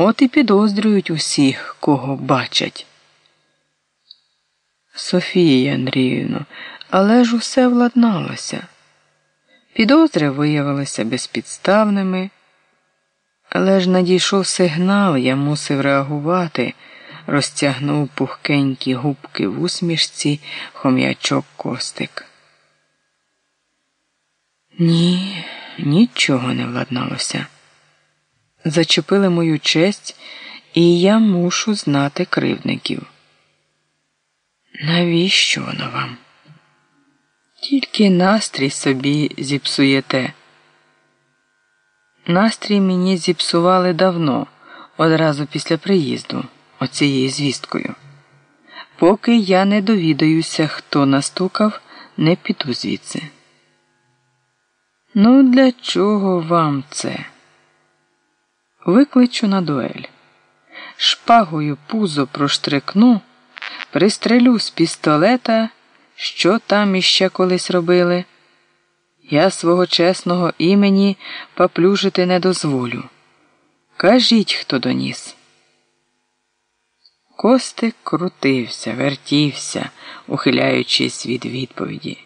От і підозрюють усіх, кого бачать. Софія Андріївно, але ж усе владналося. Підозри виявилися безпідставними, але ж надійшов сигнал, я мусив реагувати, розтягнув пухкенькі губки в усмішці хом'ячок костик. Ні, нічого не владналося. Зачепили мою честь, і я мушу знати кривдників. Навіщо воно вам? Тільки настрій собі зіпсуєте. Настрій мені зіпсували давно, одразу після приїзду, оцією звісткою. Поки я не довідаюся, хто настукав, не піду звідси. Ну, для чого вам це? Викличу на дуель. Шпагою пузо проштрикну, пристрелю з пістолета, що там іще колись робили. Я свого чесного імені поплюжити не дозволю. Кажіть, хто доніс. Костик крутився, вертівся, ухиляючись від відповіді.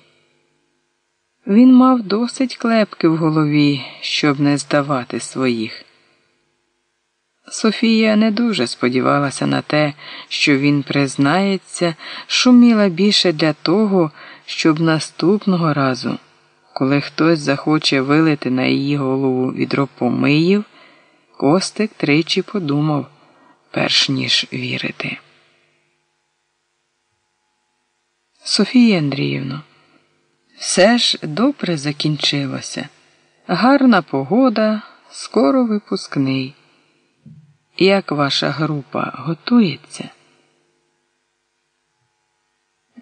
Він мав досить клепки в голові, щоб не здавати своїх. Софія не дуже сподівалася на те, що він признається, шуміла більше для того, щоб наступного разу, коли хтось захоче вилити на її голову відро помиїв, Костик тричі подумав, перш ніж вірити. Софія Андріївна. Все ж добре закінчилося. Гарна погода, скоро випускний. Як ваша група готується?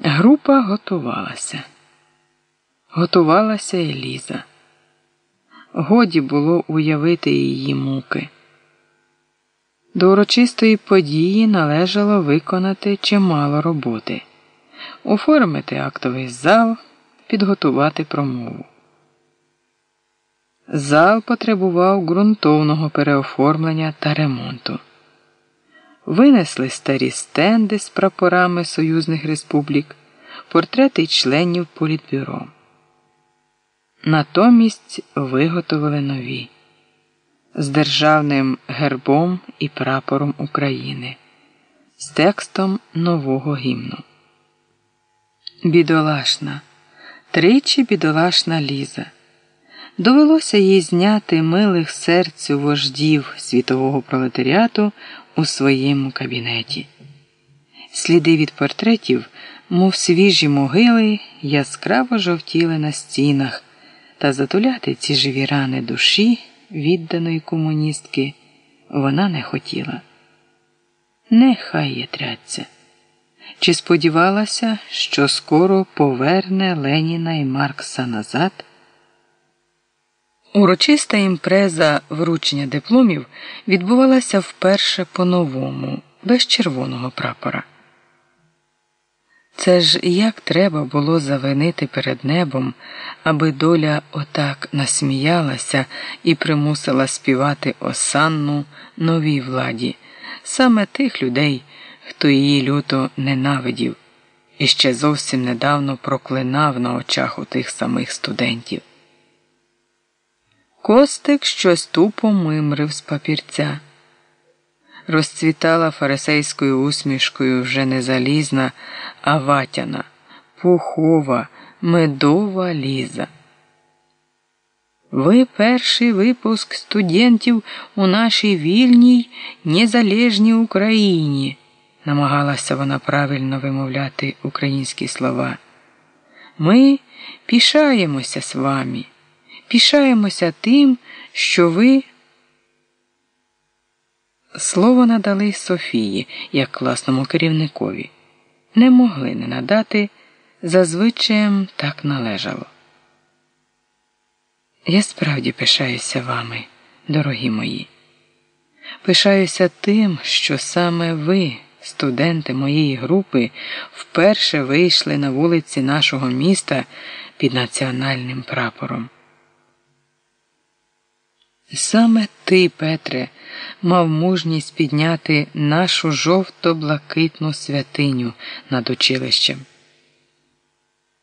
Група готувалася. Готувалася Еліза. Годі було уявити її муки. До урочистої події належало виконати чимало роботи, оформити актовий зал підготувати промову. Зал потребував ґрунтовного переоформлення та ремонту. Винесли старі стенди з прапорами союзних республік, портрети членів політбюро. Натомість виготовили нові з державним гербом і прапором України, з текстом нового гімну. Бідолашна. Тричі бідолашна Ліза. Довелося їй зняти милих серцю вождів світового пролетаріату у своєму кабінеті. Сліди від портретів, мов свіжі могили, яскраво жовтіли на стінах, та затуляти ці живі рани душі, відданої комуністки, вона не хотіла. Нехай є тряться. Чи сподівалася, що скоро поверне Леніна і Маркса назад? Урочиста імпреза вручення дипломів відбувалася вперше по-новому, без червоного прапора. Це ж як треба було завинити перед небом, аби доля отак насміялася і примусила співати осанну новій владі, саме тих людей хто її люто ненавидів і ще зовсім недавно проклинав на очах у тих самих студентів. Костик щось тупо мимрив з папірця. Розцвітала фарисейською усмішкою вже не залізна, а ватяна, пухова, медова ліза. Ви перший випуск студентів у нашій вільній незалежній Україні намагалася вона правильно вимовляти українські слова. Ми пішаємося з вами, пішаємося тим, що ви. Слово надали Софії як класному керівникові. Не могли не надати, зазвичаєм так належало. Я справді пишаюся вами, дорогі мої. Пишаюся тим, що саме ви. Студенти моєї групи вперше вийшли на вулиці нашого міста під національним прапором. Саме ти, Петре, мав мужність підняти нашу жовто-блакитну святиню над училищем.